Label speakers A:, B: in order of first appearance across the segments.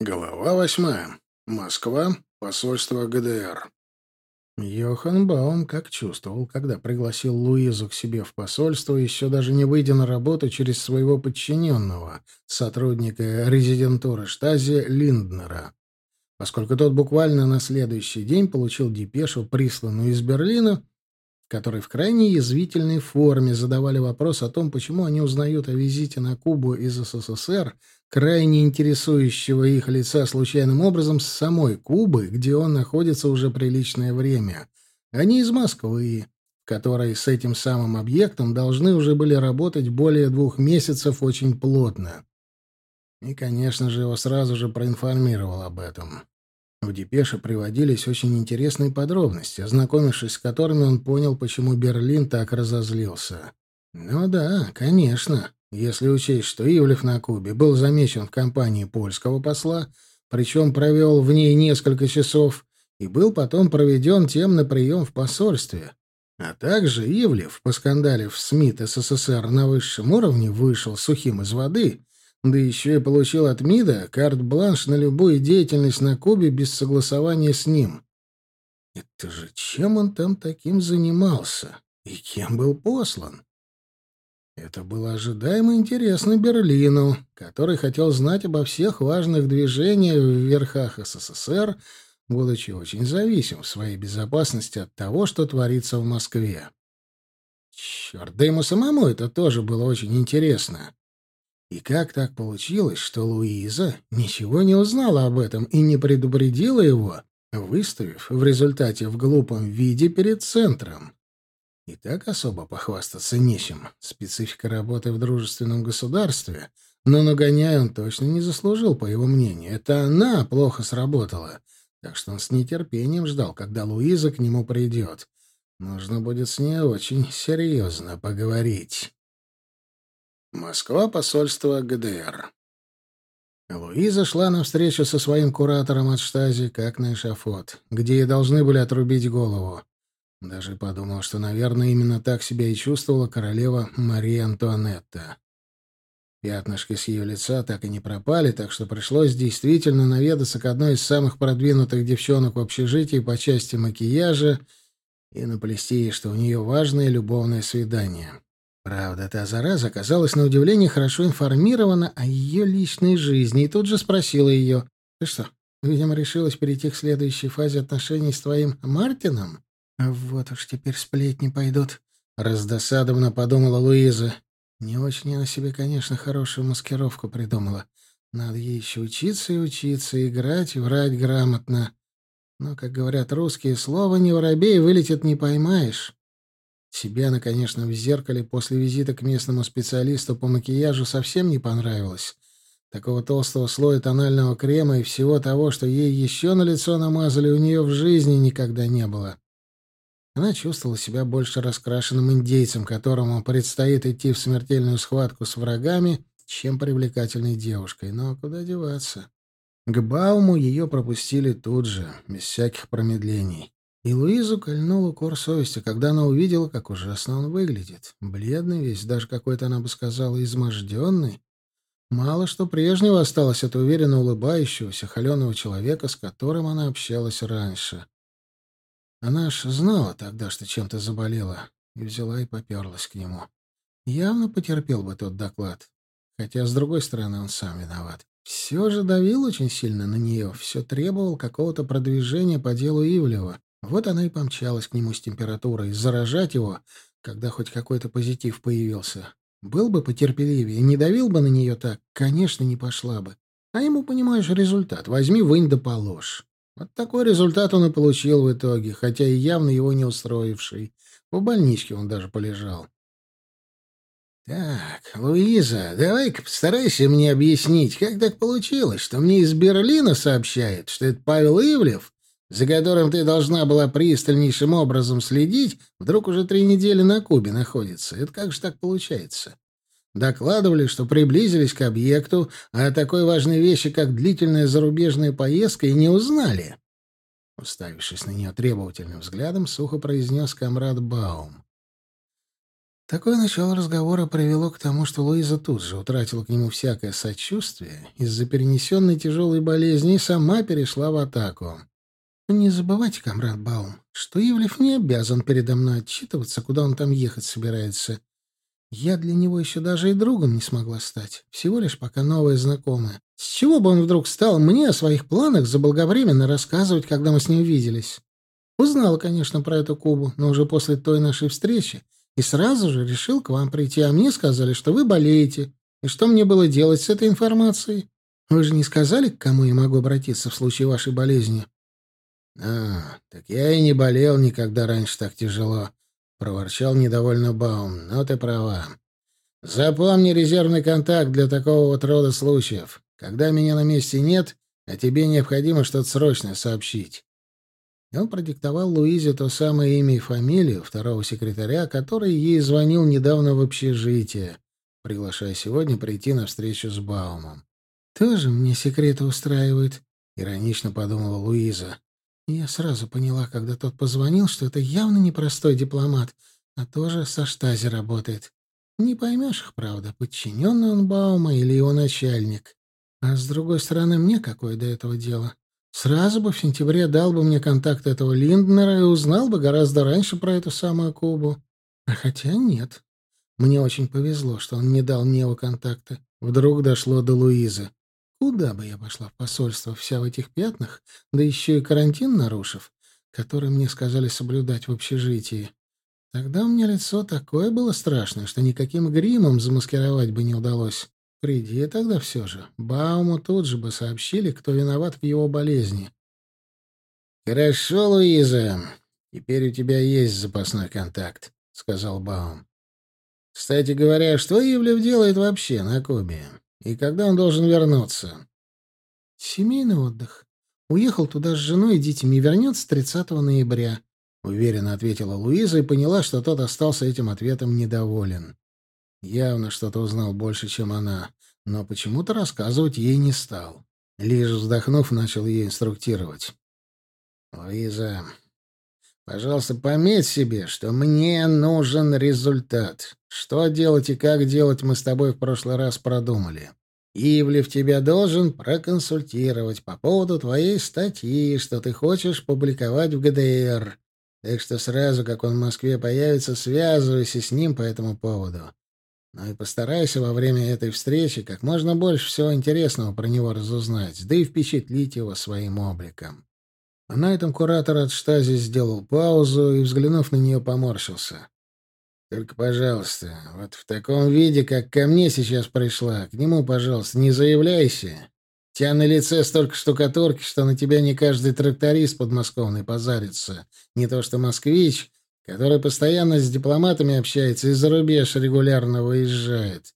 A: Глава восьмая. Москва. Посольство ГДР.
B: Йохан Баум как чувствовал, когда пригласил Луизу к себе в посольство, еще даже не выйдя на работу через своего подчиненного, сотрудника резидентуры штази Линднера. Поскольку тот буквально на следующий день получил депешу, присланную из Берлина, которые в крайне язвительной форме задавали вопрос о том, почему они узнают о визите на Кубу из СССР, крайне интересующего их лица случайным образом с самой Кубы, где он находится уже приличное время, а не из Москвы, которые с этим самым объектом должны уже были работать более двух месяцев очень плотно. И, конечно же, его сразу же проинформировал об этом. В депеше приводились очень интересные подробности, ознакомившись с которыми он понял, почему Берлин так разозлился. Ну да, конечно, если учесть, что Ивлев на Кубе был замечен в компании польского посла, причем провел в ней несколько часов, и был потом проведен тем на прием в посольстве. А также Ивлев, поскандалив СМИТ СССР на высшем уровне, вышел сухим из воды да еще и получил от МИДа карт-бланш на любую деятельность на Кубе без согласования с ним. Это же чем он там таким занимался? И кем был послан? Это было ожидаемо интересно Берлину, который хотел знать обо всех важных движениях в верхах СССР, будучи очень зависим в своей безопасности от того, что творится в Москве. Черт, да ему самому это тоже было очень интересно. И как так получилось, что Луиза ничего не узнала об этом и не предупредила его, выставив в результате в глупом виде перед центром? И так особо похвастаться нечем. Специфика работы в дружественном государстве. Но нагоняй он точно не заслужил, по его мнению. Это она плохо сработала. Так что он с нетерпением ждал, когда Луиза к нему придет. Нужно будет с ней очень серьезно поговорить. Москва, посольство ГДР. Луиза шла навстречу со своим куратором от штази, как на эшафот, где ей должны были отрубить голову. Даже подумал, что, наверное, именно так себя и чувствовала королева Мария Антуанетта. Пятнышки с ее лица так и не пропали, так что пришлось действительно наведаться к одной из самых продвинутых девчонок в общежитии по части макияжа и наплести ей, что у нее важное любовное свидание. Правда, та зараза оказалась на удивление хорошо информирована о ее личной жизни и тут же спросила ее. «Ты что, видимо, решилась перейти к следующей фазе отношений с твоим Мартином? А вот уж теперь сплетни пойдут», — раздосадованно подумала Луиза. Не очень она себе, конечно, хорошую маскировку придумала. Надо ей еще учиться и учиться, играть и врать грамотно. Но, как говорят русские, слово «не воробей» вылетит не поймаешь. Себе она, конечно, в зеркале после визита к местному специалисту по макияжу совсем не понравилось. Такого толстого слоя тонального крема и всего того, что ей еще на лицо намазали, у нее в жизни никогда не было. Она чувствовала себя больше раскрашенным индейцем, которому предстоит идти в смертельную схватку с врагами, чем привлекательной девушкой. Но куда деваться? К Бауму ее пропустили тут же, без всяких промедлений. И Луизу кольнул укор совести, когда она увидела, как ужасно он выглядит. Бледный весь, даже какой-то, она бы сказала, изможденный. Мало что прежнего осталось от уверенно улыбающегося, холеного человека, с которым она общалась раньше. Она ж знала тогда, что чем-то заболела, и взяла и поперлась к нему. Явно потерпел бы тот доклад. Хотя, с другой стороны, он сам виноват. Все же давил очень сильно на нее, все требовал какого-то продвижения по делу Ивлева. Вот она и помчалась к нему с температурой, заражать его, когда хоть какой-то позитив появился. Был бы потерпеливее, не давил бы на нее так, конечно, не пошла бы. А ему, понимаешь, результат. Возьми, вынь да положь. Вот такой результат он и получил в итоге, хотя и явно его не устроивший. В больничке он даже полежал. «Так, Луиза, давай-ка постарайся мне объяснить, как так получилось, что мне из Берлина сообщают, что это Павел Ивлев за которым ты должна была пристальнейшим образом следить, вдруг уже три недели на Кубе находится. Это как же так получается? Докладывали, что приблизились к объекту, а о такой важной вещи, как длительная зарубежная поездка, и не узнали. Уставившись на нее требовательным взглядом, сухо произнес комрад Баум. Такое начало разговора привело к тому, что Луиза тут же утратила к нему всякое сочувствие из-за перенесенной тяжелой болезни и сама перешла в атаку. «Не забывайте, комрад Баум, что Ивлев не обязан передо мной отчитываться, куда он там ехать собирается. Я для него еще даже и другом не смогла стать, всего лишь пока новая знакомая. С чего бы он вдруг стал мне о своих планах заблаговременно рассказывать, когда мы с ним виделись? Узнала, конечно, про эту Кубу, но уже после той нашей встречи и сразу же решил к вам прийти, а мне сказали, что вы болеете. И что мне было делать с этой информацией? Вы же не сказали, к кому я могу обратиться в случае вашей болезни?»
A: «А, так я и не болел никогда раньше так тяжело», — проворчал недовольно Баум. «Но ты права. Запомни резервный контакт для такого вот рода случаев. Когда меня на месте нет, а тебе необходимо что-то срочно сообщить.
B: Он продиктовал Луизе то самое имя и фамилию второго секретаря, который ей звонил недавно в общежитие, приглашая сегодня прийти на встречу с Баумом. «Тоже мне секреты устраивает», — иронично подумала Луиза. Я сразу поняла, когда тот позвонил, что это явно не простой дипломат, а тоже со штази работает. Не поймешь их, правда, подчиненный он Баума или его начальник. А с другой стороны, мне какое до этого дело? Сразу бы в сентябре дал бы мне контакт этого Линднера и узнал бы гораздо раньше про эту самую Кубу. А хотя нет. Мне очень повезло, что он не дал мне его контакта. Вдруг дошло до Луизы. Куда бы я пошла в посольство, вся в этих пятнах, да еще и карантин нарушив, который мне сказали соблюдать в общежитии. Тогда у меня лицо такое было страшное, что никаким гримом замаскировать бы не удалось. Приди тогда все же. Бауму тут же бы сообщили, кто виноват в его болезни.
A: «Хорошо, Луиза. Теперь у тебя есть запасной контакт», — сказал Баум. «Кстати говоря, что Ивлев делает вообще на Кубе? И когда он должен вернуться?»
B: «Семейный отдых. Уехал туда с женой и детьми, вернется 30 ноября», — уверенно ответила Луиза и поняла, что тот остался этим ответом недоволен. Явно что-то узнал больше, чем она, но почему-то рассказывать ей не стал. Лишь вздохнув, начал ее инструктировать.
A: «Луиза, пожалуйста, пометь себе, что мне нужен результат. Что делать и как делать мы с тобой в прошлый раз продумали. Ивлев тебя должен проконсультировать по поводу твоей статьи, что ты хочешь публиковать в ГДР. Так что сразу, как он в Москве появится, связывайся с ним по этому поводу. Ну и постарайся во время этой встречи как можно больше всего интересного про него разузнать, да и впечатлить его своим обликом. А на этом куратор от штази сделал паузу и, взглянув на нее, поморщился. «Только, пожалуйста, вот в таком виде, как ко мне сейчас пришла, к нему, пожалуйста, не заявляйся. Тебя на лице столько штукатурки, что на тебя не каждый тракторист подмосковный позарится. Не то что москвич, который постоянно с дипломатами общается и за рубеж регулярно выезжает.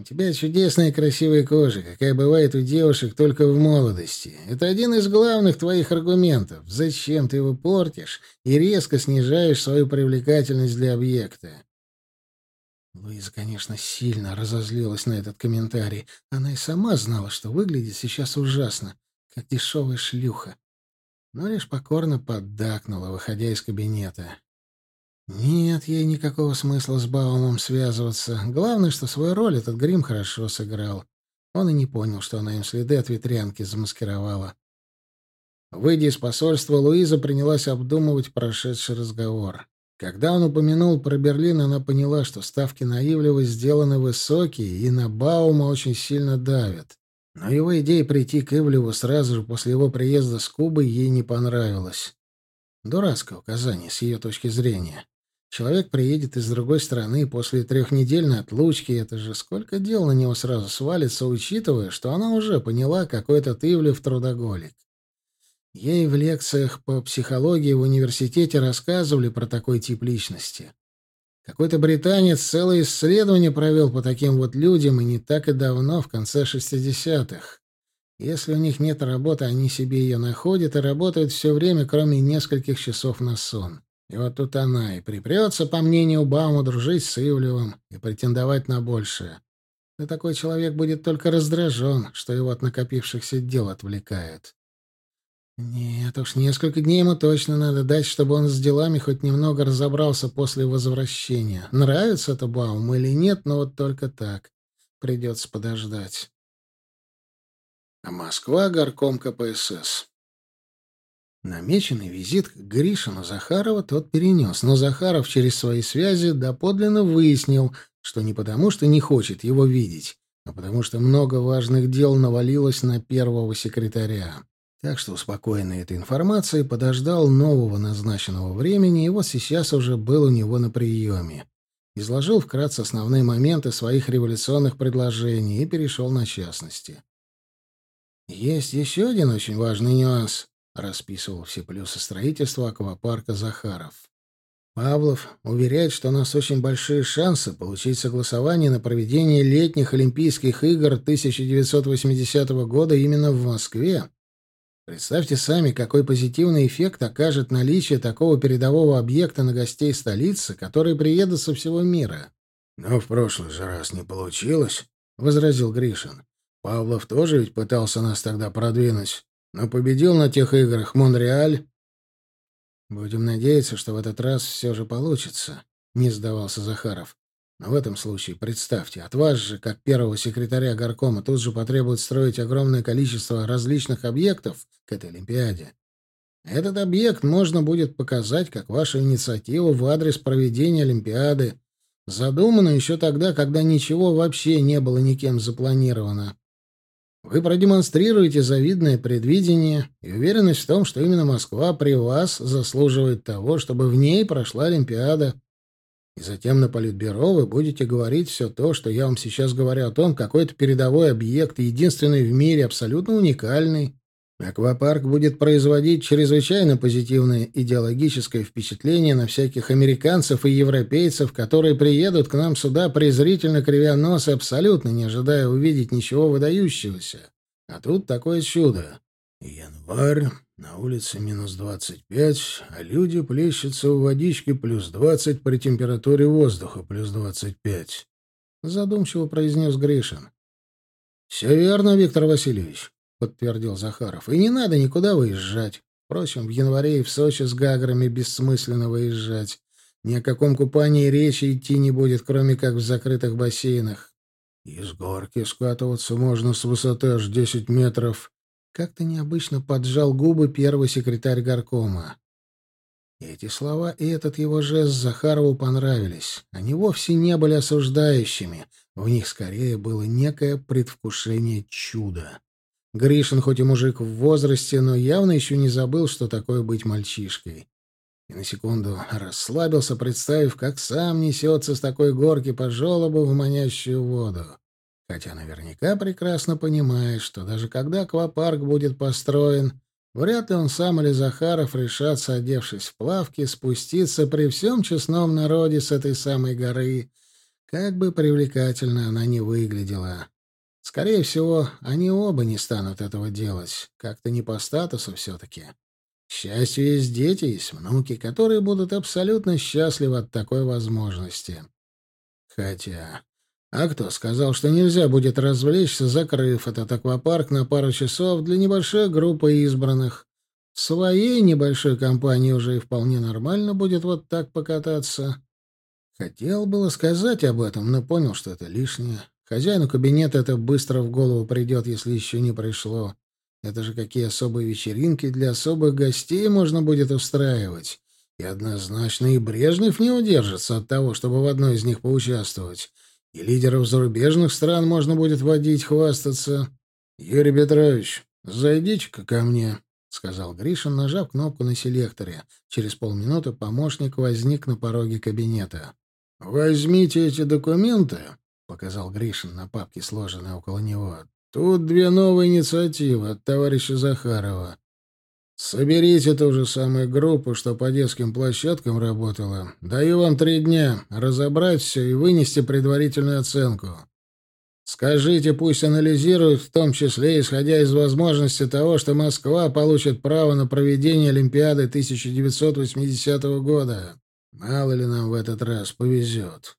A: У тебя чудесная красивая кожа, какая бывает у девушек только в молодости. Это один из главных твоих аргументов. Зачем ты его портишь и резко снижаешь свою привлекательность для объекта? Луиза, конечно, сильно разозлилась на этот комментарий. Она и сама знала, что выглядит сейчас ужасно, как дешевая шлюха. Но лишь покорно поддакнула, выходя из кабинета. Нет ей никакого смысла с Баумом связываться. Главное, что свою роль этот грим хорошо сыграл. Он и не понял, что она им следы от ветрянки замаскировала. Выйдя из посольства, Луиза принялась обдумывать прошедший разговор. Когда он упомянул про Берлин, она поняла, что ставки на Ивлева сделаны высокие и на Баума очень сильно давят. Но его идея прийти к Ивлеву сразу же после его приезда с Кубы ей не понравилась. Дурацкое указание с ее точки зрения. Человек приедет из другой страны после трехнедельной отлучки, это же сколько дел на него сразу свалится, учитывая, что она уже поняла, какой то Ивлев трудоголик. Ей в лекциях по психологии в университете рассказывали про такой тип личности. Какой-то британец целое исследование провел по таким вот людям, и не так и давно, в конце 60-х. Если у них нет работы, они себе ее находят и работают все время, кроме нескольких часов на сон. И вот тут она и припрется, по мнению Баума, дружить с Ивлевым и претендовать на большее. Да такой человек будет только раздражен, что его от накопившихся дел отвлекает. Нет уж, несколько дней ему точно надо дать, чтобы он с делами хоть немного разобрался после возвращения. Нравится это Баум или нет, но вот только так. Придется подождать. А Москва — горком КПСС. Намеченный визит к Гришину Захарова тот перенес, но Захаров через свои связи доподлинно выяснил, что не потому, что не хочет его видеть, а потому что много важных дел навалилось на первого секретаря. Так что, успокоенный этой информацией, подождал нового назначенного времени, и вот сейчас уже был у него на приеме. Изложил вкратце основные моменты своих революционных предложений и перешел на частности. «Есть еще один очень важный нюанс», — расписывал все плюсы строительства аквапарка Захаров. Павлов уверяет, что у нас очень большие шансы получить согласование на проведение летних Олимпийских игр 1980 года именно в Москве, Представьте сами, какой позитивный эффект окажет наличие такого передового объекта на гостей столицы, которые приедут со всего мира.
B: «Но в прошлый же раз не получилось», — возразил Гришин. «Павлов тоже ведь пытался нас тогда продвинуть, но победил на тех играх Монреаль».
A: «Будем надеяться, что в этот раз все же получится», — не сдавался Захаров. Но в этом случае, представьте, от вас же, как первого секретаря горкома, тут же потребуют строить огромное количество различных объектов к этой Олимпиаде. Этот объект можно будет показать как вашу инициативу в адрес проведения Олимпиады, задуманную еще тогда, когда ничего вообще не было никем запланировано. Вы продемонстрируете завидное предвидение и уверенность в том, что именно Москва при вас заслуживает того, чтобы в ней прошла Олимпиада. И затем на Политбюро вы будете говорить все то, что я вам сейчас говорю о том, какой это передовой объект, единственный в мире, абсолютно уникальный. Аквапарк будет производить чрезвычайно позитивное идеологическое впечатление на всяких американцев и европейцев, которые приедут к нам сюда презрительно кривя нос и абсолютно не ожидая увидеть ничего выдающегося. А тут такое чудо.
B: Январь, на улице минус двадцать пять, а люди плещутся в водичке плюс двадцать при температуре воздуха плюс двадцать пять.
A: Задумчиво произнес Гришин. «Все верно, Виктор Васильевич», — подтвердил Захаров. «И не надо никуда выезжать. Впрочем, в январе и в Сочи с гаграми бессмысленно выезжать. Ни о каком купании речи идти не будет, кроме как в закрытых бассейнах.
B: Из горки скатываться можно с высоты аж десять метров,
A: как-то необычно поджал губы первый секретарь горкома. Эти слова и этот его жест Захарову понравились. Они вовсе не были осуждающими. В них скорее было некое предвкушение чуда. Гришин хоть и мужик в возрасте, но явно еще не забыл, что такое быть мальчишкой. И на секунду расслабился, представив, как сам несется с такой горки по желобу в манящую воду. Хотя наверняка прекрасно понимает, что даже когда аквапарк будет построен, вряд ли он сам или Захаров решатся, одевшись в плавки, спуститься при всем честном народе с этой самой горы, как бы привлекательно она ни выглядела. Скорее всего, они оба не станут этого делать. Как-то не по статусу все-таки. К счастью, есть дети, есть внуки, которые будут абсолютно счастливы от такой возможности. Хотя а кто сказал, что нельзя будет развлечься, закрыв этот аквапарк на пару часов для небольшой группы избранных? Своей небольшой компании уже и вполне нормально будет вот так покататься. Хотел было сказать об этом, но понял, что это лишнее. Хозяину кабинета это быстро в голову придет, если еще не пришло. Это же какие особые вечеринки для особых гостей можно будет устраивать. И однозначно и Брежнев не удержится от того, чтобы в одной из них поучаствовать. И лидеров зарубежных стран можно будет водить, хвастаться. Юрий Петрович, зайдите-ка ко мне, — сказал Гришин, нажав кнопку на селекторе. Через полминуты помощник возник на пороге кабинета. — Возьмите эти документы, — показал Гришин на папке, сложенной около него. — Тут две новые инициативы от товарища Захарова. Соберите ту же самую группу, что по детским площадкам работала. Даю вам три дня разобрать все и вынести предварительную оценку. Скажите, пусть анализируют, в том числе исходя из возможности того, что Москва получит право на проведение Олимпиады 1980 года. Мало ли нам в этот раз повезет.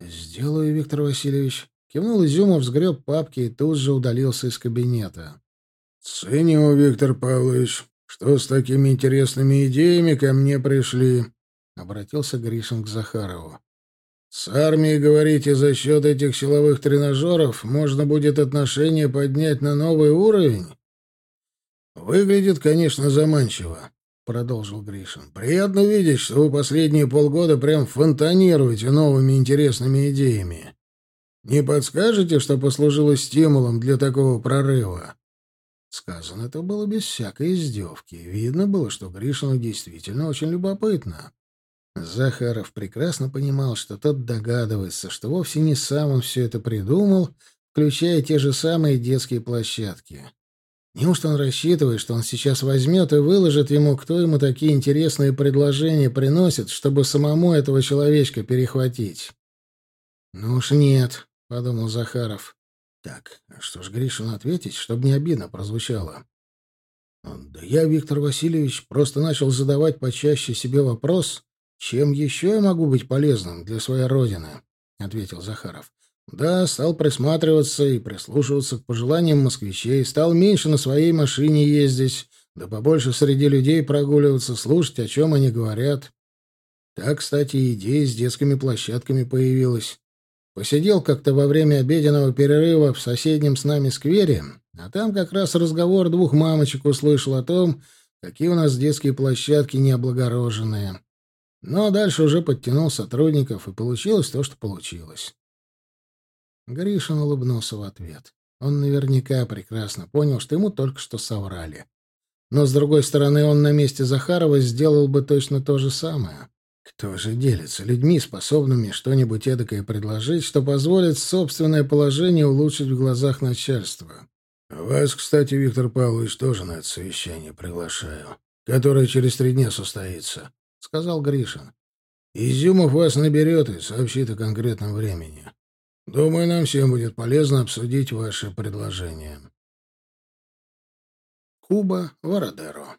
A: «Сделаю, Виктор Васильевич». Кивнул Изюмов, сгреб папки и тут же удалился из кабинета.
B: «Ценю, Виктор Павлович», что с такими интересными идеями ко мне пришли?» — обратился Гришин к Захарову. «С армией, говорите, за счет этих силовых тренажеров можно будет отношения поднять на новый уровень?» «Выглядит, конечно, заманчиво», — продолжил Гришин. «Приятно видеть, что вы последние полгода прям фонтанируете новыми интересными идеями. Не подскажете, что послужило стимулом для такого прорыва?» Сказано это было без всякой издевки. Видно было, что Гришину действительно очень любопытно. Захаров прекрасно понимал, что тот догадывается, что вовсе не сам он все это придумал, включая те же самые детские площадки. Неужто он рассчитывает, что он сейчас возьмет и выложит ему, кто ему такие интересные предложения приносит, чтобы самому этого человечка перехватить? «Ну уж нет», — подумал Захаров. «Так, что ж Гришину ответить, чтобы не обидно прозвучало?» «Да я, Виктор Васильевич, просто начал задавать почаще себе вопрос, чем еще я могу быть полезным для своей родины?» — ответил Захаров. Да, стал присматриваться и прислушиваться к пожеланиям москвичей, стал меньше на своей машине ездить, да побольше среди людей прогуливаться, слушать, о чем они говорят. Так, кстати, идея с детскими площадками появилась. Посидел как-то во время обеденного перерыва в соседнем с нами сквере, а там как раз разговор двух мамочек услышал о том, какие у нас детские площадки необлагороженные. Но дальше уже подтянул сотрудников, и получилось то, что получилось. Гришин улыбнулся в ответ. Он наверняка прекрасно понял, что ему только что соврали. Но, с другой стороны, он на месте Захарова сделал бы точно то же самое. Кто же делится людьми, способными что-нибудь эдакое предложить, что позволит собственное положение улучшить в глазах начальства? Вас, кстати, Виктор Павлович, тоже на это совещание приглашаю, которое через три дня состоится, — сказал Гришин. Изюмов вас наберет и сообщит о конкретном времени. Думаю, нам всем будет полезно обсудить ваши предложения. Куба Вородеро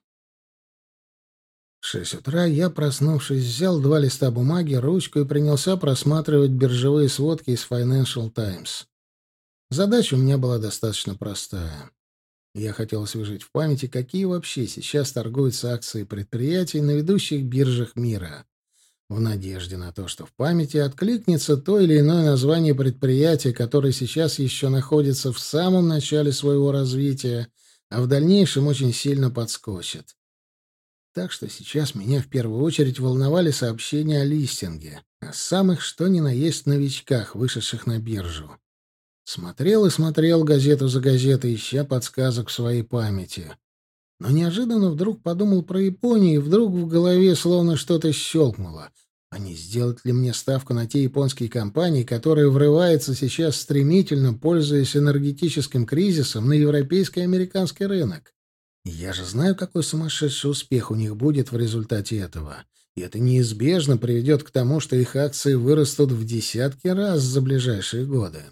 B: В шесть утра я, проснувшись, взял два листа бумаги, ручку и принялся просматривать биржевые сводки из Financial Times. Задача у меня была достаточно простая. Я хотел освежить в памяти, какие вообще сейчас торгуются акции предприятий на ведущих биржах мира в надежде на то, что в памяти откликнется то или иное название предприятия, которое сейчас еще находится в самом начале своего развития, а в дальнейшем очень сильно подскочит. Так что сейчас меня в первую очередь волновали сообщения о листинге, о самых что ни на есть новичках, вышедших на биржу. Смотрел и смотрел газету за газетой, ища подсказок в своей памяти. Но неожиданно вдруг подумал про Японию, и вдруг в голове словно что-то щелкнуло. А не сделать ли мне ставку на те японские компании, которые врываются сейчас стремительно, пользуясь энергетическим кризисом, на европейский и американский рынок? Я же знаю, какой сумасшедший успех у них будет в результате этого. И это неизбежно приведет к тому, что их акции вырастут в десятки раз за ближайшие годы.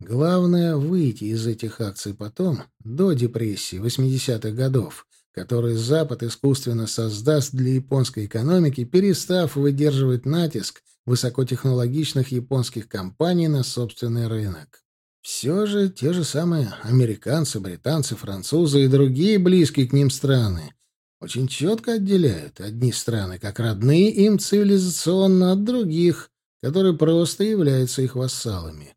B: Главное — выйти из этих акций потом, до депрессии 80-х годов, который Запад искусственно создаст для японской экономики, перестав выдерживать натиск высокотехнологичных японских компаний на собственный рынок. Все же те же самые американцы, британцы, французы и другие близкие к ним страны очень четко отделяют одни страны как родные им цивилизационно от других, которые просто являются их вассалами.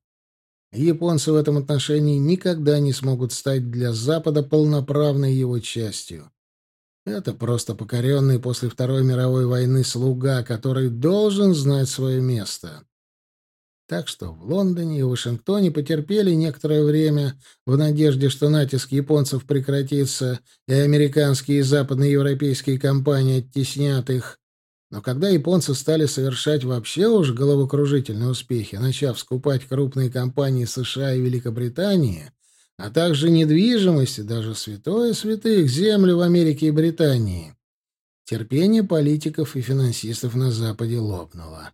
B: Японцы в этом отношении никогда не смогут стать для Запада полноправной его частью. Это просто покоренный после Второй мировой войны слуга, который должен знать свое место. Так что в Лондоне и Вашингтоне потерпели некоторое время в надежде, что натиск японцев прекратится, и американские и западноевропейские компании оттеснят их, но когда японцы стали совершать вообще уж головокружительные успехи, начав скупать крупные компании США и Великобритании, а также недвижимость и даже святое святых землю в Америке и Британии, терпение политиков и финансистов на Западе лопнуло.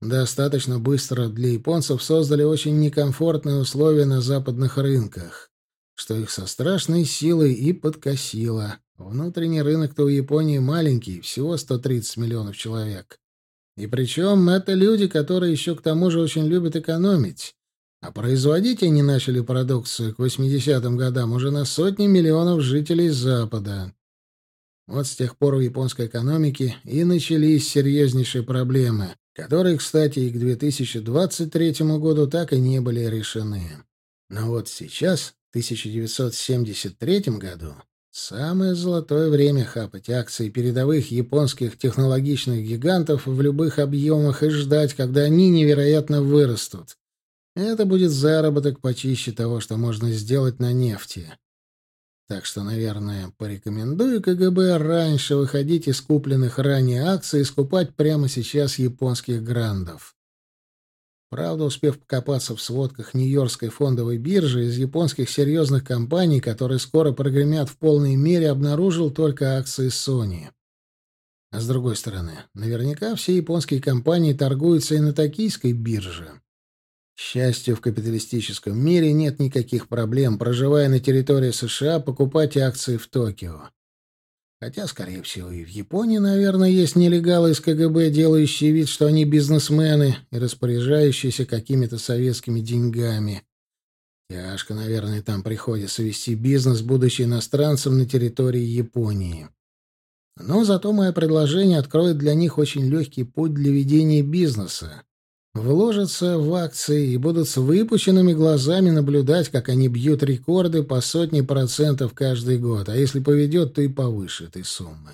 B: Достаточно быстро для японцев создали очень некомфортные условия на западных рынках, что их со страшной силой и подкосило. Внутренний рынок-то у Японии маленький, всего 130 миллионов человек. И причем это люди, которые еще к тому же очень любят экономить. А производить они начали продукцию к 80-м годам уже на сотни миллионов жителей Запада.
A: Вот с тех пор у японской экономики и начались серьезнейшие проблемы, которые, кстати, и к 2023 году так и не были решены. Но вот сейчас, в 1973 году, самое золотое время хапать акции передовых японских технологичных гигантов в любых объемах и ждать, когда они невероятно вырастут. Это будет заработок почище того, что можно сделать на нефти. Так что, наверное, порекомендую КГБ раньше выходить из купленных ранее акций и скупать прямо сейчас японских грандов. Правда, успев покопаться в сводках Нью-Йоркской фондовой биржи, из японских серьезных компаний, которые скоро прогремят в полной мере, обнаружил только акции Sony. А с другой стороны, наверняка все японские компании торгуются и на токийской бирже. К счастью, в капиталистическом мире нет никаких проблем, проживая на территории США, покупать акции в Токио. Хотя, скорее всего, и в Японии, наверное, есть нелегалы из КГБ, делающие вид, что они бизнесмены и распоряжающиеся какими-то советскими деньгами. Тяжко, наверное, там приходится вести бизнес, будучи иностранцем на территории Японии. Но зато мое предложение откроет для них очень легкий путь для ведения бизнеса вложатся в акции и будут с выпущенными глазами наблюдать, как они бьют рекорды по сотне процентов каждый год, а если поведет, то и повыше этой суммы.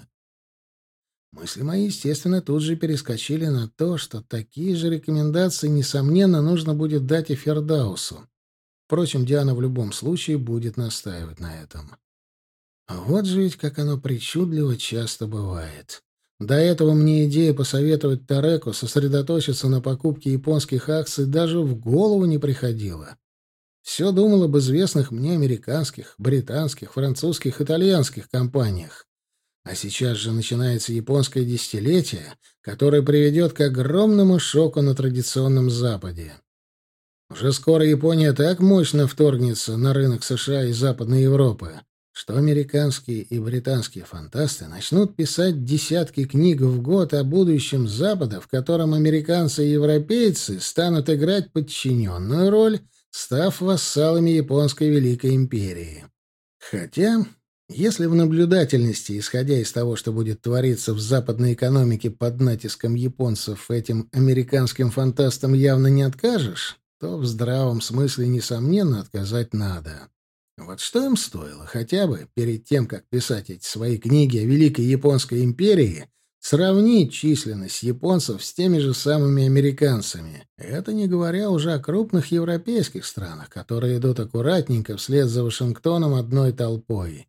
A: Мысли мои, естественно, тут же перескочили на то, что такие же рекомендации, несомненно, нужно будет дать и Фердаусу. Впрочем, Диана в любом случае будет настаивать на этом. А вот же ведь как оно причудливо часто бывает. До этого мне идея посоветовать Тареку сосредоточиться на покупке японских акций даже в голову не приходила. Все думал об известных мне американских, британских, французских, итальянских компаниях. А сейчас же начинается японское десятилетие, которое приведет к огромному шоку на традиционном Западе. Уже скоро Япония так мощно вторгнется на рынок США и Западной Европы, что американские и британские фантасты начнут писать десятки книг в год о будущем Запада, в котором американцы и европейцы станут играть подчиненную роль, став вассалами японской Великой Империи. Хотя, если в наблюдательности, исходя из того, что будет твориться в западной экономике под натиском японцев, этим американским фантастам явно не откажешь, то в здравом смысле, несомненно, отказать надо. Вот что им стоило хотя бы, перед тем, как писать эти свои книги о Великой Японской империи, сравнить численность японцев с теми же самыми американцами. Это не говоря уже о крупных европейских странах, которые идут аккуратненько вслед за Вашингтоном одной толпой.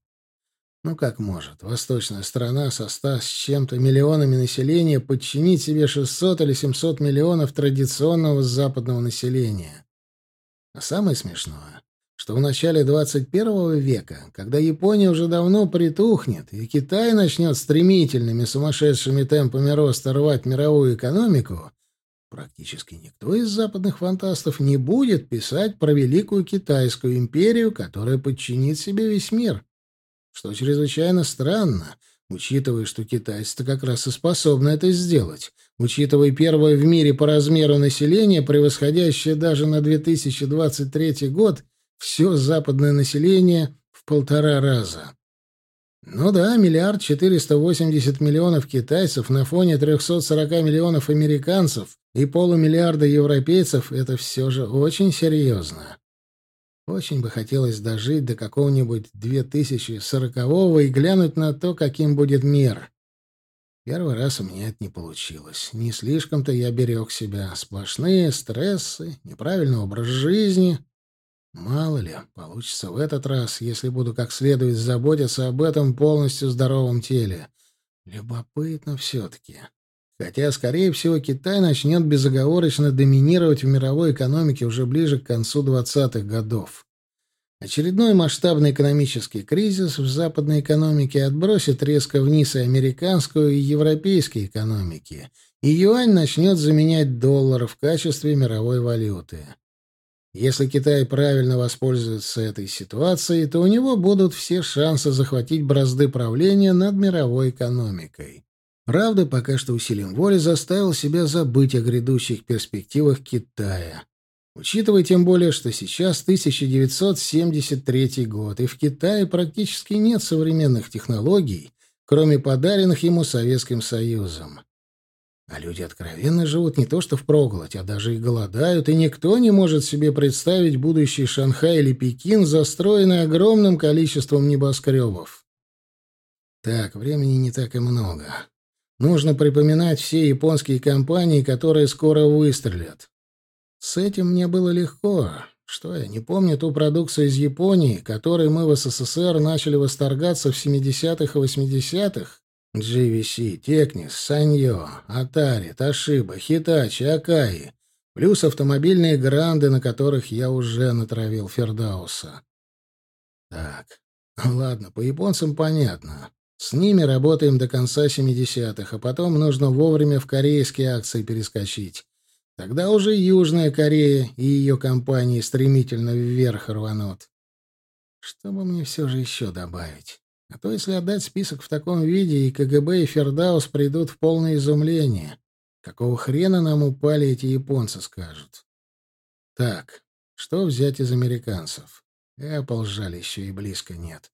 A: Ну как может восточная страна со ста с чем-то миллионами населения подчинить себе 600 или 700 миллионов традиционного западного населения? А самое смешное, что в начале 21 века, когда Япония уже давно притухнет, и Китай начнет стремительными сумасшедшими темпами роста рвать мировую экономику, практически никто из западных фантастов не будет писать про Великую Китайскую империю, которая подчинит себе весь мир. Что чрезвычайно странно, учитывая, что китайцы-то как раз и способны это сделать, учитывая первое в мире по размеру населения, превосходящее даже на 2023 год, все западное население в полтора раза. Ну да, миллиард четыреста восемьдесят миллионов китайцев на фоне трехсот сорока миллионов американцев и полумиллиарда европейцев — это все же очень серьезно. Очень бы хотелось дожить до какого-нибудь 2040-го и глянуть на то, каким будет мир. Первый раз у меня это не получилось. Не слишком-то я берег себя. Сплошные стрессы, неправильный образ жизни — Мало ли, получится в этот раз, если буду как следует заботиться об этом полностью здоровом теле. Любопытно все-таки. Хотя, скорее всего, Китай начнет безоговорочно доминировать в мировой экономике уже ближе к концу 20-х годов. Очередной масштабный экономический кризис в западной экономике отбросит резко вниз и американскую, и европейские экономики, и юань начнет заменять доллар в качестве мировой валюты. Если Китай правильно воспользуется этой ситуацией, то у него будут все шансы захватить бразды правления над мировой экономикой. Правда, пока что усилием воли заставил себя забыть о грядущих перспективах Китая. Учитывая тем более, что сейчас 1973 год, и в Китае практически нет современных технологий, кроме подаренных ему Советским Союзом. А люди откровенно живут не то что в впроголодь, а даже и голодают, и никто не может себе представить будущий Шанхай или Пекин, застроенный огромным количеством небоскребов. Так, времени не так и много. Нужно припоминать все японские компании, которые скоро выстрелят. С этим мне было легко. Что я, не помню ту продукцию из Японии, которой мы в СССР начали восторгаться в 70-х и 80-х? GVC, Technis, Sanyo, Atari, Toshiba, Hitachi, Akai, плюс автомобильные гранды, на которых я уже натравил Фердауса. Так, ладно, по японцам понятно. С ними работаем до конца 70-х, а потом нужно вовремя в корейские акции перескочить. Тогда уже Южная Корея и ее компании стремительно вверх рванут. Что бы мне все же еще добавить? А то, если отдать список в таком виде, и КГБ, и Фердаус придут в полное изумление. Какого хрена нам упали эти японцы, скажут. Так, что взять из американцев? Apple жаль еще и близко нет.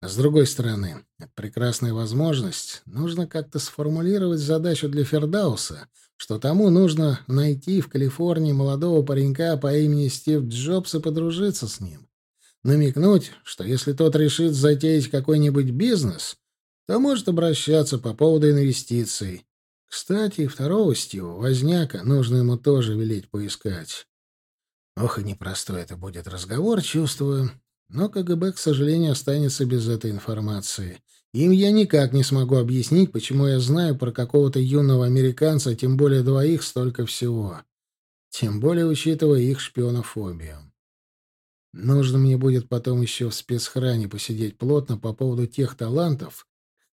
A: А с другой стороны, это прекрасная возможность. Нужно как-то сформулировать задачу для Фердауса, что тому нужно найти в Калифорнии молодого паренька по имени Стив Джобс и подружиться с ним намекнуть, что если тот решит затеять какой-нибудь бизнес, то может обращаться по поводу инвестиций. Кстати, второго Стива, Возняка, нужно ему тоже велеть поискать. Ох, и непростой это будет разговор, чувствую. Но КГБ, к сожалению, останется без этой информации. Им я никак не смогу объяснить, почему я знаю про какого-то юного американца, тем более двоих, столько всего. Тем более, учитывая их шпионофобию. Нужно мне будет потом еще в спецхране посидеть плотно по поводу тех талантов,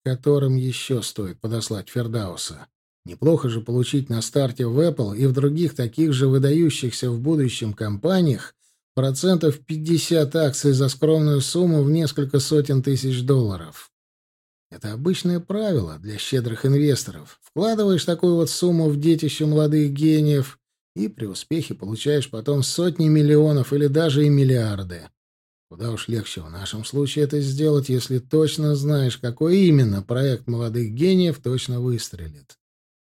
A: которым еще стоит подослать Фердауса. Неплохо же получить на старте в Apple и в других таких же выдающихся в будущем компаниях процентов 50 акций за скромную сумму в несколько сотен тысяч долларов. Это обычное правило для щедрых инвесторов. Вкладываешь такую вот сумму в детище молодых гениев, и при успехе получаешь потом сотни миллионов или даже и миллиарды. Куда уж легче в нашем случае это сделать, если точно знаешь, какой именно проект молодых гениев точно выстрелит.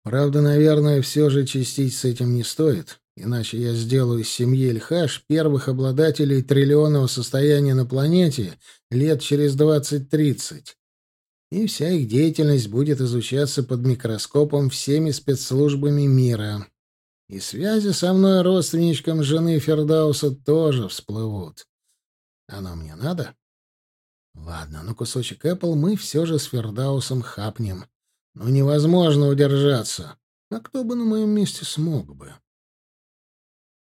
A: Правда, наверное, все же чистить с этим не стоит, иначе я сделаю из семьи Эльхаш первых обладателей триллионного состояния на планете лет через 20-30. И вся их деятельность будет изучаться под микроскопом всеми спецслужбами мира. И связи со мной родственничком жены Фердауса тоже всплывут. Оно мне надо? Ладно, ну кусочек Apple мы все же с Фердаусом хапнем. Ну невозможно удержаться. А кто бы на моем месте смог бы?